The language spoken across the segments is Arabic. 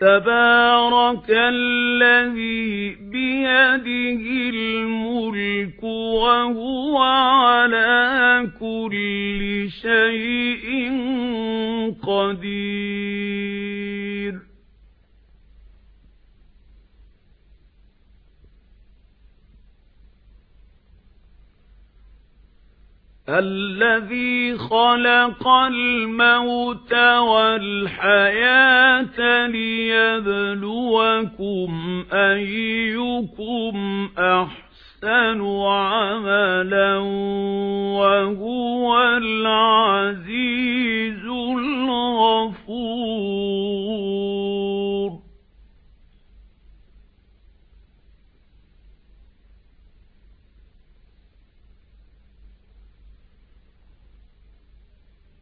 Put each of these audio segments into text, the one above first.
تبارك الذي بيده الملك وهو على كل شيء قدير. الذي خلق الموت والحياة ليبلوكم أيكم أحسن عملا وهو العزيز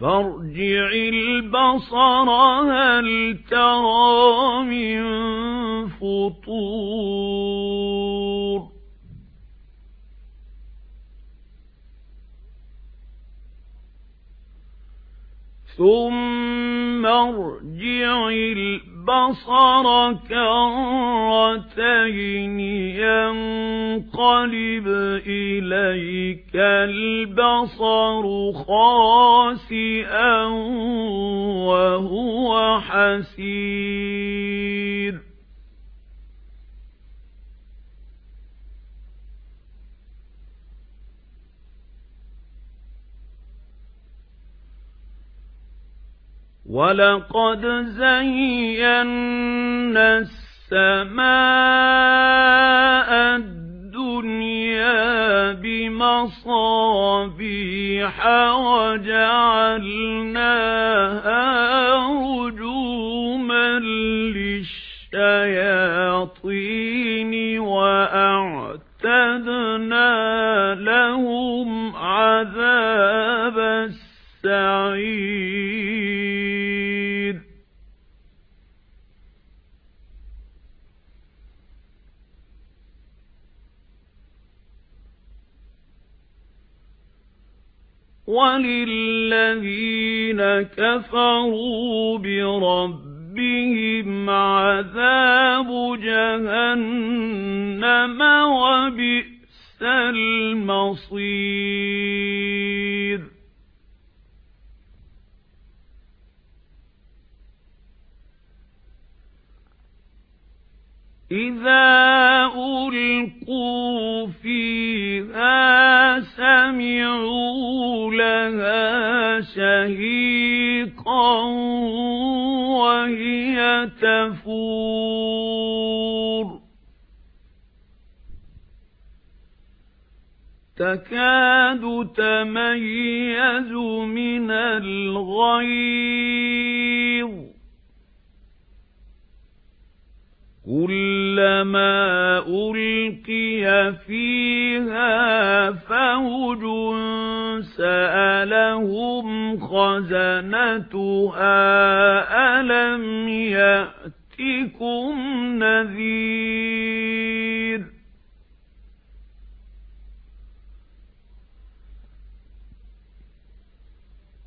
فارجع البصر هل ترى من فطور؟ ثم ارجع البصر كرتين ينقلب إليك البصر خاسئا وهو حسير. وَلَقَدْ زَيَّنَّا السَّمَاءَ الدُّنْيَا بِمَصَابِيحَ وَجَعَلْنَاهَا رُجُومًا لِلشَّيَاطِينِ وَلِلَّذِينَ كَفَرُوا بِرَبِّهِمْ عَذَابُ جَهَنَّمَ وَبِئْسَ الْمَصِيرُ إِذَا أُلْقُوا سَمِعُوا لَهَا شَهِيقًا وَهِيَ تَفُورُ تَكَادُ تَمَيَّزُ مِنَ الْغَيْظِ كُلَّمَا أُلْقِيَ فِيهَا فَوْجٌ سَأَلَهُمْ خَزَنَتُهَا أَلَمْ يَأْتِكُمْ نَذِيرٌ؟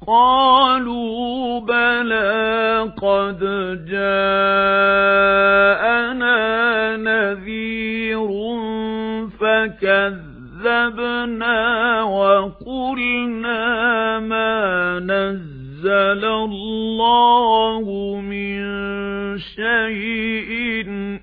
قَالُوا بَلَى قَدْ جَاءَنَا فَكَذَّبْنَا وَقُلْنَا مَا نَزَّلَ اللَّهُ مِن شَيْءٍ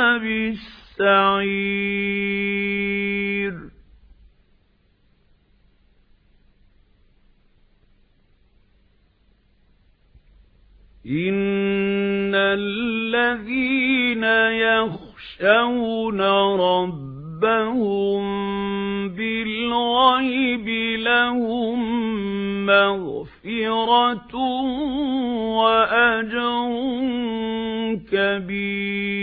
بِالسَّعِيرِ. إِنَّ الَّذِينَ يَخْشَوْنَ رَبَّهُم بِالْغَيْبِ لَهُم مَّغْفِرَةٌ وَأَجْرٌ كَبِيرٌ.